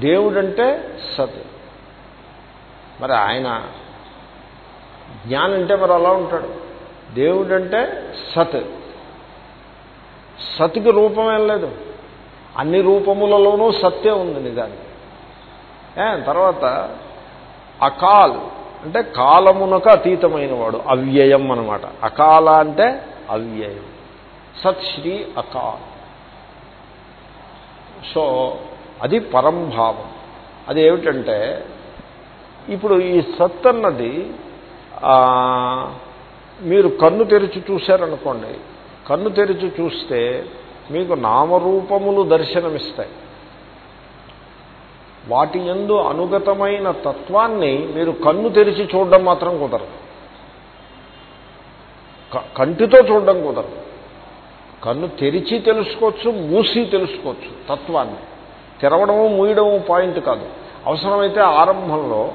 దేవుడంటే సత్. మరి ఆయన జ్ఞానంటే మరి అలా ఉంటాడు. దేవుడంటే సత్. సత్కి రూపమేం లేదు. అన్ని రూపములలోనూ సత్యం ఉంది నిజానికి. తర్వాత అకాల్ అంటే కాలమునకు అతీతమైన వాడు అవ్యయం అనమాట అకాల అంటే అవ్యయం. సత్ శ్రీ అకాల్. సో అది పరంభావం అది ఏమిటంటే ఇప్పుడు ఈ సత్ అన్నది మీరు కన్ను తెరిచి చూశారనుకోండి కన్ను తెరిచి చూస్తే మీకు నామరూపములు దర్శనమిస్తాయి. వాటి ఎందు అనుగతమైన తత్వాన్ని మీరు కన్ను తెరిచి చూడడం మాత్రం కుదరదు. కంటితో చూడడం కుదరదు. కన్ను తెరిచి తెలుసుకోవచ్చు మూసి తెలుసుకోవచ్చు తత్వాన్ని. తెరవడము మూయడము పాయింట్ కాదు. అవసరమైతే ఆరంభంలో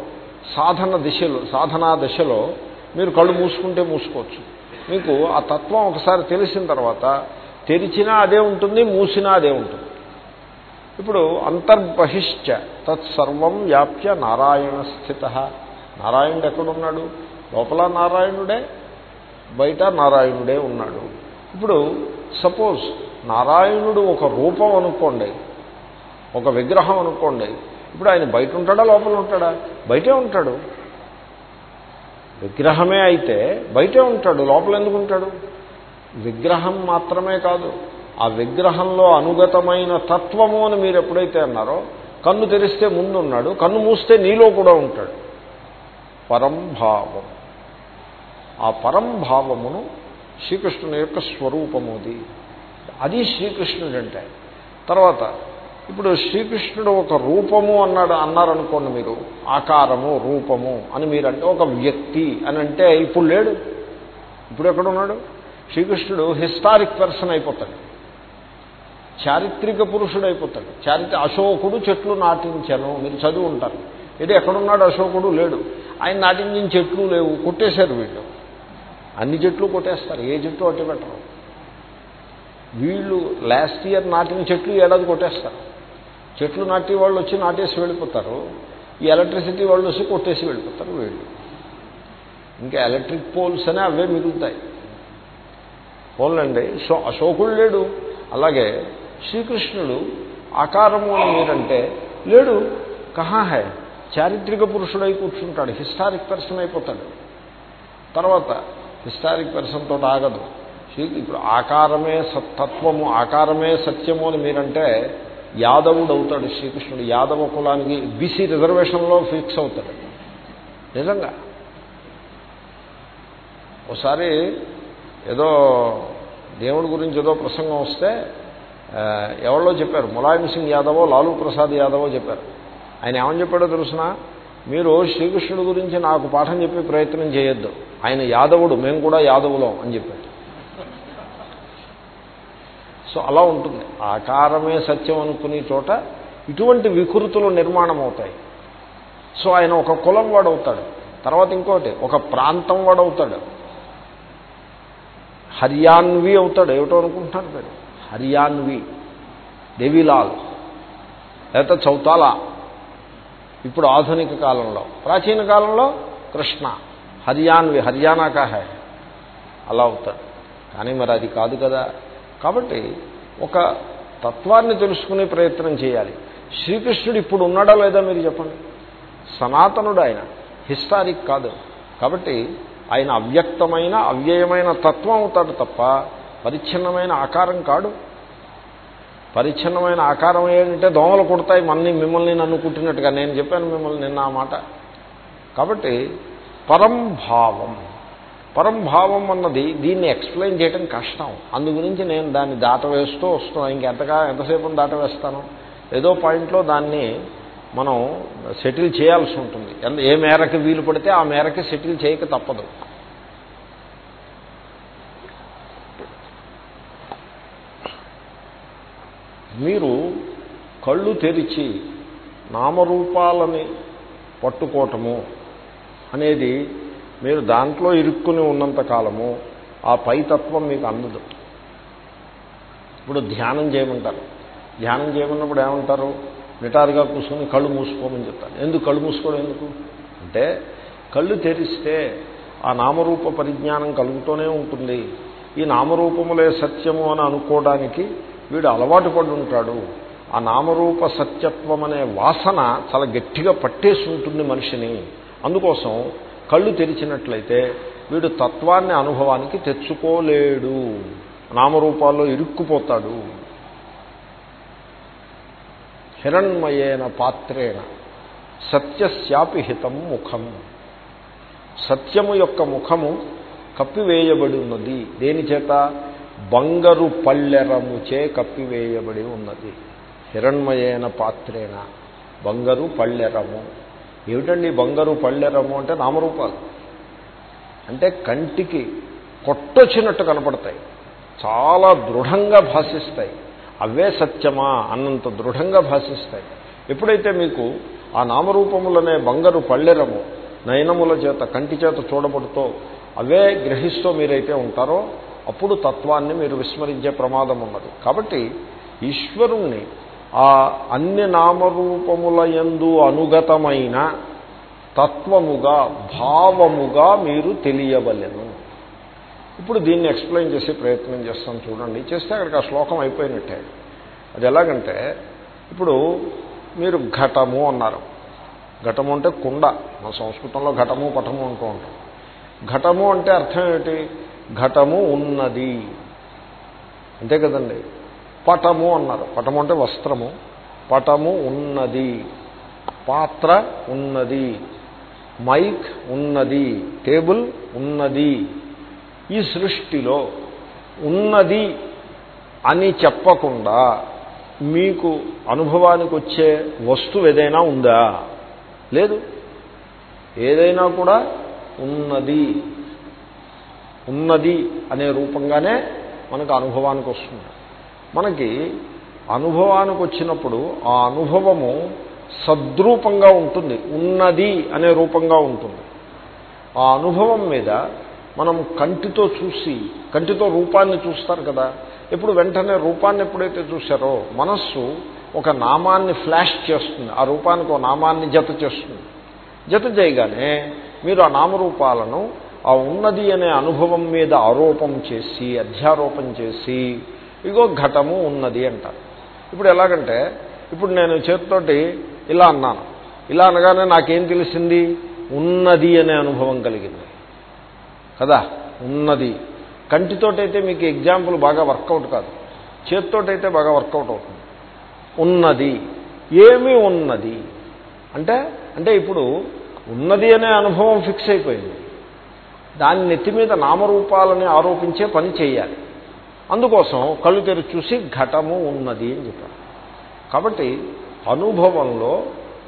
సాధన దిశలో సాధనా దశలో మీరు కళ్ళు మూసుకుంటే మూసుకోవచ్చు. మీకు ఆ తత్వం ఒకసారి తెలిసిన తర్వాత తెరిచినా అదే ఉంటుంది మూసినా అదే ఉంటుంది. ఇప్పుడు అంతర్బహిష్ట తత్సర్వం వ్యాప్య నారాయణ స్థిత. నారాయణుడు ఎక్కడున్నాడు? లోపల నారాయణుడే బయట నారాయణుడే ఉన్నాడు. ఇప్పుడు సపోజ్ నారాయణుడు ఒక రూపం అనుకోండి ఒక విగ్రహం అనుకోండి ఇప్పుడు ఆయన బయట ఉంటాడా లోపల ఉంటాడా? బయటే ఉంటాడు. విగ్రహమే అయితే బయటే ఉంటాడు లోపల ఎందుకు ఉంటాడు? విగ్రహం మాత్రమే కాదు ఆ విగ్రహంలో అనుగతమైన తత్వము అని మీరు ఎప్పుడైతే అన్నారో కన్ను తెరిస్తే ముందు ఉన్నాడు కన్ను మూస్తే నీలో కూడా ఉంటాడు. పరంభావం ఆ పరంభావమును శ్రీకృష్ణుని యొక్క స్వరూపముది అది. శ్రీకృష్ణుడు అంటే తర్వాత ఇప్పుడు శ్రీకృష్ణుడు ఒక రూపము అన్నాడు అన్నారనుకోండి మీరు ఆకారము రూపము అని మీరంటే ఒక వ్యక్తి అని అంటే ఇప్పుడు లేడు. ఇప్పుడు ఎక్కడున్నాడు? శ్రీకృష్ణుడు హిస్టారిక్ పర్సన్ అయిపోతాడు. చారిత్రిక పురుషుడు అయిపోతాడు. చారిత్ర అశోకుడు చెట్లు నాటించను మీరు చదువు ఉంటారు. ఇది ఎక్కడున్నాడు అశోకుడు? లేడు. ఆయన నాటించిన చెట్లు లేవు కొట్టేశారు వీళ్ళు. అన్ని చెట్లు కొట్టేస్తారు. ఏ చెట్లు అట్టి పెట్టరు. వీళ్ళు లాస్ట్ ఇయర్ నాటిన చెట్లు ఏడాది కొట్టేస్తారు. చెట్లు నాటి వాళ్ళు వచ్చి నాటేసి వెళ్ళిపోతారు. ఈ ఎలక్ట్రిసిటీ వాళ్ళు వచ్చి కొట్టేసి వెళ్ళిపోతారు వీళ్ళు. ఇంకా ఎలక్ట్రిక్ పోల్స్ అనే అవే మిగులుతాయి. పోలండి సో అశోకుడు లేడు. అలాగే శ్రీకృష్ణుడు ఆకారము అని మీరంటే లేడు. కహా హై? చారిత్రక పురుషుడై కూర్చుంటాడు. హిస్టారిక్ పర్సన్ అయిపోతాడు. తర్వాత హిస్టారిక్ పర్సన్ తోటి ఆగదు. ఇప్పుడు ఆకారమే సత్తత్వము ఆకారమే సత్యము అని మీరంటే యాదవుడు అవుతాడు శ్రీకృష్ణుడు. యాదవ కులానికి బీసీ రిజర్వేషన్లో ఫిక్స్ అవుతాడు. నిజంగా. ఒకసారి ఏదో దేవుడి గురించి ఏదో ప్రసంగం వస్తే ఎవరో చెప్పారు. ములాయం సింగ్ యాదవో లాలూ ప్రసాద్ యాదవో చెప్పారు. ఆయన ఏమని చెప్పాడో తెలుసిన? మీరు శ్రీకృష్ణుడి గురించి నాకు పాఠం చెప్పే ప్రయత్నం చేయొద్దు. ఆయన యాదవుడు మేము కూడా యాదవులం అని చెప్పాడు. సో అలా ఉంటుంది. ఆకారమే సత్యం అనుకునే చోట ఇటువంటి వికృతులు నిర్మాణం అవుతాయి. సో ఆయన ఒక కులం వాడవుతాడు. తర్వాత ఇంకోటి ఒక ప్రాంతం వాడవుతాడు. హర్యాన్వి అవుతాడు ఏమిటో అనుకుంటున్నాడు మీరు హర్యాన్వి దేవిలాల్ లేకపోతే చౌతాలా. ఇప్పుడు ఆధునిక కాలంలో ప్రాచీన కాలంలో కృష్ణ హర్యాన్వి హర్యానాకా అలా అవుతాడు. కానీ మరి అది కాదు కదా. కాబట్టి ఒక తత్వాన్ని తెలుసుకునే ప్రయత్నం చేయాలి. శ్రీకృష్ణుడు ఇప్పుడు ఉన్నాడా లేదా మీరు చెప్పండి? సనాతనుడు ఆయన. హిస్టారిక్ కాదు. కాబట్టి ఆయన అవ్యక్తమైన అవ్యయమైన తత్వం అవుతాడు తప్ప పరిచ్ఛిన్నమైన ఆకారం కాడు. పరిచ్ఛిన్నమైన ఆకారం ఏంటంటే దోమలు కుడతాయి మన్ని మిమ్మల్ని నన్ను కుట్టినట్టుగా. నేను చెప్పాను మిమ్మల్ని నిన్న ఆ మాట. కాబట్టి పరంభావం పరంభావం అన్నది దీన్ని ఎక్స్ప్లెయిన్ చేయడం కష్టం. అందు గురించి నేను దాన్ని దాటవేస్తూ వస్తున్నాను. ఇంకెంతగా ఎంతసేపు దాటవేస్తాను? ఏదో పాయింట్లో దాన్ని మనం సెటిల్ చేయాల్సి ఉంటుంది. ఏ మేరకు వీలు పడితే ఆ మేరకి సెటిల్ చేయక తప్పదు. మీరు కళ్ళు తెరిచి నామరూపాలని పట్టుకోవటము అనేది మీరు దాంట్లో ఇరుక్కుని ఉన్నంత కాలము ఆ పైతత్వం మీకు అందదు. ఇప్పుడు ధ్యానం చేయమంటారు. ధ్యానం చేయమన్నప్పుడు ఏమంటారు? నిటారుగా కూర్చొని కళ్ళు మూసుకోమని చెప్తాను. ఎందుకు కళ్ళు మూసుకోవడం ఎందుకు? అంటే కళ్ళు తెరిస్తే ఆ నామరూప పరిజ్ఞానం కలుగుతూనే ఉంటుంది. ఈ నామరూపములే సత్యము అని అనుకోవడానికి వీడు అలవాటు పడి ఉంటాడు. ఆ నామరూప సత్యత్వం అనే వాసన చాలా గట్టిగా పట్టేసి ఉంటుంది మనిషిని. అందుకోసం కళ్ళు తెరిచినట్లయితే వీడు తత్వాన్ని అనుభవానికి తెచ్చుకోలేడు. నామరూపాల్లో ఇరుక్కుపోతాడు. హిరణ్మయేన పాత్రేణ. సత్యశాపి హితం ముఖం. సత్యము యొక్క ముఖము కప్పివేయబడి ఉన్నది. దేని చేత? బంగరు పళ్ళెరముచే కప్పివేయబడి ఉన్నది. హిరణ్మయేన పాత్రేణ. బంగరు పళ్ళెరము ఏమిటండి బంగారు పళ్ళెరము అంటే నామరూపాలు? అంటే కంటికి కొట్టొచ్చినట్టు కనపడతాయి. చాలా దృఢంగా భాషిస్తాయి. అవే సత్యమా అన్నంత దృఢంగా భాషిస్తాయి. ఎప్పుడైతే మీకు ఆ నామరూపములనే బంగారు పళ్ళెరము నయనముల చేత కంటి చేత చూడబడుతో అవే గ్రహిస్తూ మీరైతే ఉంటారో అప్పుడు తత్వాన్ని మీరు విస్మరించే ప్రమాదం ఉన్నది. కాబట్టి ఈశ్వరుణ్ణి ఆ అన్ని నామరూపముల యందు అనుగతమైన తత్వముగా భావముగా మీరు తెలియవలను. ఇప్పుడు దీన్ని ఎక్స్ప్లెయిన్ చేసే ప్రయత్నం చేస్తాం చూడండి. చేస్తే అక్కడికి ఆ శ్లోకం అయిపోయినట్టే. అది ఎలాగంటే ఇప్పుడు మీరు ఘటము అన్నారు. ఘటము అంటే కుండ. మన సంస్కృతంలో ఘటము పటము అంటూ ఉంటాం. ఘటము అంటే అర్థం ఏమిటి? ఘటము ఉన్నది. అంతే కదండి. పటము అన్నారు. పటము అంటే వస్త్రము. పటము ఉన్నది. పాత్ర ఉన్నది. మైక్ ఉన్నది. టేబుల్ ఉన్నది. ఈ సృష్టిలో ఉన్నది అని చెప్పకుండా మీకు అనుభవానికి వచ్చే వస్తువు ఏదైనా ఉందా? లేదు. ఏదైనా కూడా ఉన్నది. ఉన్నది అనే రూపంగానే మనకు అనుభవానికి వస్తుంది మనకి అనుభవానికి వచ్చినప్పుడు ఆ అనుభవము సద్రూపంగా ఉంటుంది. ఉన్నది అనే రూపంగా ఉంటుంది. ఆ అనుభవం మీద మనం కంటితో చూసి కంటితో రూపాన్ని చూస్తారు కదా. ఇప్పుడు వెంటనే రూపాన్ని ఎప్పుడైతే చూశారో మనస్సు ఒక నామాన్ని ఫ్లాష్ చేస్తుంది. ఆ రూపానికి ఒక నామాన్ని జత చేస్తుంది. జత చేయగానే మీరు ఆ నామరూపాలను ఆ ఉన్నది అనే అనుభవం మీద ఆరోపం చేసి అధ్యారోపం చేసి ఇగో ఘటము ఉన్నది అంటారు. ఇప్పుడు ఎలాగంటే ఇప్పుడు నేను చేతితోటి ఇలా అన్నాను. ఇలా అనగానే నాకేం తెలిసింది? ఉన్నది అనే అనుభవం కలిగింది. కదా? ఉన్నది. కంటితోటైతే మీకు ఎగ్జాంపుల్ బాగా వర్కౌట్ కాదు. చేతితోటైతే బాగా వర్కౌట్ అవుతుంది. ఉన్నది. ఏమి ఉన్నది? అంటే అంటే ఇప్పుడు ఉన్నది అనే అనుభవం ఫిక్స్ అయిపోయింది. దాని నెత్తి మీద నామరూపాలని ఆరోపించే పని చేయాలి. అందుకోసం కళ్ళు తెరు చూసి ఘటము ఉన్నది అని చెప్పారు. కాబట్టి అనుభవంలో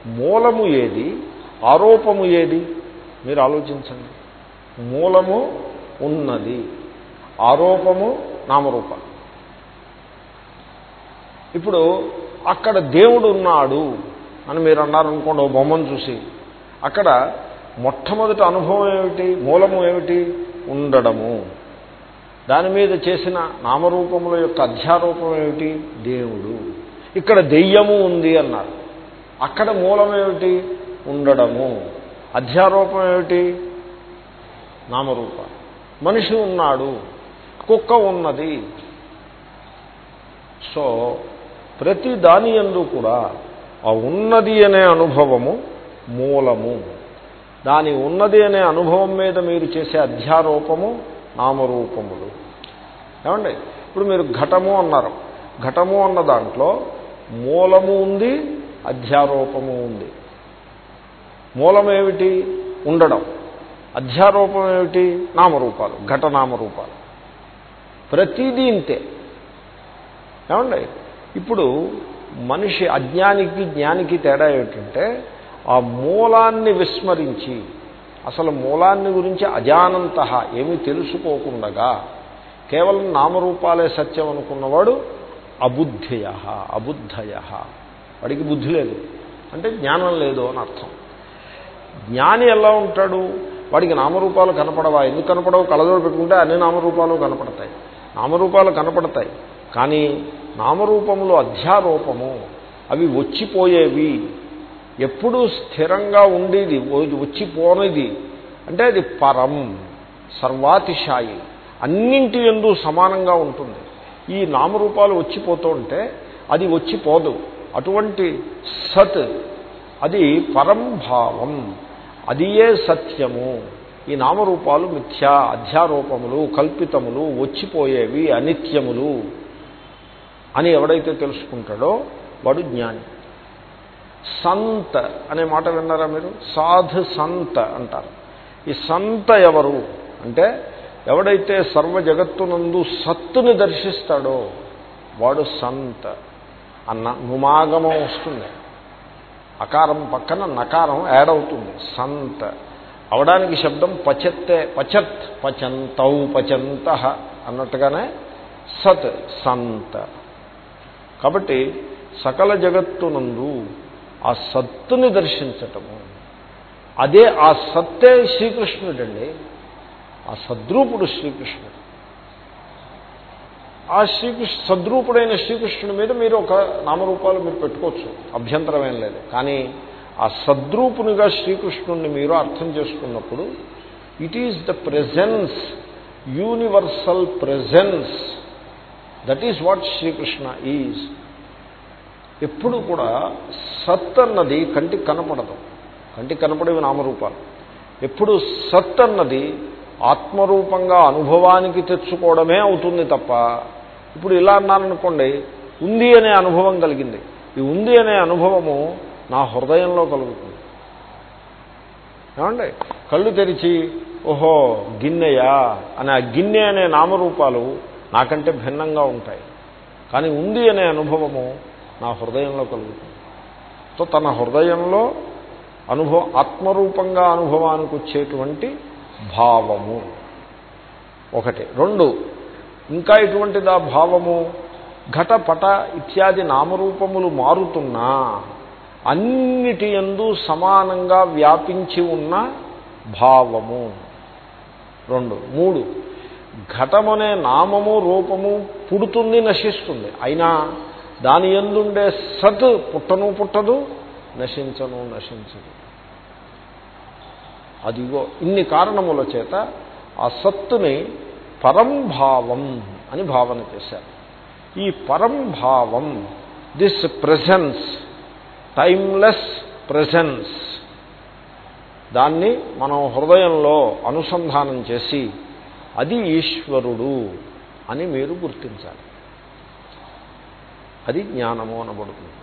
మూలము ఏది? ఆరోపము ఏది? మీరు ఆలోచించండి. మూలము ఉన్నది. ఆరోపము నామరూప. ఇప్పుడు అక్కడ దేవుడు ఉన్నాడు అని మీరు అన్నారనుకోండి ఓ బొమ్మను చూసి. అక్కడ మొట్టమొదటి అనుభవం ఏమిటి మూలము ఏమిటి? ఉండడము. దాని మీద చేసిన నామరూపముల యొక్క అధ్యారూపం ఏమిటి? దేవుడు. ఇక్కడ దెయ్యము ఉంది అన్నారు. అక్కడ మూలం ఏమిటి? ఉండడము. అధ్యారూపం ఏమిటి? నామరూప. మనిషి ఉన్నాడు కుక్క ఉన్నది. సో ప్రతి దాని ఎందు కూడా ఆ ఉన్నది అనే అనుభవము మూలము. దాని ఉన్నది అనే అనుభవం మీద మీరు చేసే అధ్యారూపము నామరూపములు. ఏమండి? ఇప్పుడు మీరు ఘటము అన్నారు. ఘటము అన్న దాంట్లో మూలము ఉంది అధ్యారూపము ఉంది. మూలం ఏమిటి ఉండడం. అధ్యారూపం ఏమిటి? నామరూపాలు ఘటనామరూపాలు. ప్రతిదీ ఇంతే. ఏమండి? ఇప్పుడు మనిషి అజ్ఞానికి జ్ఞానికి తేడా ఏమిటంటే ఆ మూలాన్ని విస్మరించి అసలు మూలాన్ని గురించి అజానంత ఏమీ తెలుసుకోకుండగా కేవలం నామరూపాలే సత్యం అనుకున్నవాడు అబుద్ధయ అబుద్ధయ. వాడికి బుద్ధి లేదు. అంటే జ్ఞానం లేదు అని అర్థం. జ్ఞాని ఎలా ఉంటాడు? వాడికి నామరూపాలు కనపడవా? ఎందుకు కనపడవు? కళ్ళజోడు పెట్టుకుంటే అన్ని నామరూపాలు కనపడతాయి. నామరూపాలు కనపడతాయి. కానీ నామరూపములు అధ్యారూపము. అవి వచ్చిపోయేవి. ఎప్పుడూ స్థిరంగా ఉండేది. వచ్చిపోనిది. అంటే అది పరం సర్వాతిశాయి. అన్నింటి ఎందు సమానంగా ఉంటుంది. ఈ నామరూపాలు వచ్చిపోతూ ఉంటే అది వచ్చిపోదు. అటువంటి సత్ అది పరంభావం అదియే సత్యము. ఈ నామరూపాలు మిథ్యా అధ్యారూపములు కల్పితములు వచ్చిపోయేవి అనిత్యములు అని ఎవడైతే తెలుసుకుంటాడో వాడు జ్ఞాని. సంత అనే మాట విన్నారా మీరు? సాధు సంత అంటారు. ఈ సంత ఎవరు? అంటే ఎవడైతే సర్వ జగత్తునందు సత్తుని దర్శిస్తాడో వాడు సంత అన్న నుమాగమం వస్తుంది. అకారం పక్కన నకారం యాడ్ అవుతుంది. సంత. అవడానికి శబ్దం పచత్తే పచత్ పచంతౌ పచంత అన్నట్టుగానే సత్ సంత. కాబట్టి సకల జగత్తునందు ఆ సత్తుని దర్శించటము అదే ఆ సత్తే శ్రీకృష్ణుడండి ఆ సద్రూపుడు శ్రీకృష్ణుడు. ఆ శ్రీకృష్ణ సద్రూపుడైన శ్రీకృష్ణుడి మీద మీరు ఒక నామరూపాలు మీరు పెట్టుకోవచ్చు. అభ్యంతరం లేదు. కానీ ఆ సద్రూపునిగా శ్రీకృష్ణుడిని మీరు అర్థం చేసుకున్నప్పుడు it is the presence universal presence that is what Srikrishna is ఎప్పుడు కూడా సత్ అన్నది కంటికి కనపడదు. కంటికి కనపడేవి నామరూపాలు. ఎప్పుడు సత్ అన్నది ఆత్మరూపంగా అనుభవానికి తెచ్చుకోవడమే అవుతుంది తప్ప ఇప్పుడు ఇలా అన్నారనుకోండి ఉంది అనే అనుభవం కలిగింది. ఈ ఉంది అనే అనుభవము నా హృదయంలో కలుగుతుంది. ఏమండి? కళ్ళు తెరిచి ఓహో గిన్నెయా? అని ఆ గిన్నె అనే నామరూపాలు నాకంటే భిన్నంగా ఉంటాయి. కానీ ఉంది అనే అనుభవము నా హృదయంలో కలుగుతుంది. సో తన హృదయంలో అనుభవ ఆత్మరూపంగా అనుభవానికి వచ్చేటువంటి భావము. ఒకటి. రెండు. ఇంకా ఇటువంటిదా భావము? ఘటపట ఇత్యాది నామరూపములు మారుతున్నా అన్నిటి ఎందు సమానంగా వ్యాపించి ఉన్న భావము. రెండు. మూడు. ఘటమనే నామము రూపము పుడుతుంది నశిస్తుంది. అయినా దాని ఎందుండే సత్ పుట్టను పుట్టదు నశించను నశించదు. అదిగో ఇన్ని కారణముల చేత ఆ సత్తుని పరంభావం అని భావన చేశారు. ఈ పరంభావం దిస్ ప్రెజెన్స్ టైమ్లెస్ ప్రెజెన్స్ దాన్ని మనం హృదయంలో అనుసంధానం చేసి అది ఈశ్వరుడు అని మీరు గుర్తించాలి. అది జ్ఞానము అనబడుతుంది.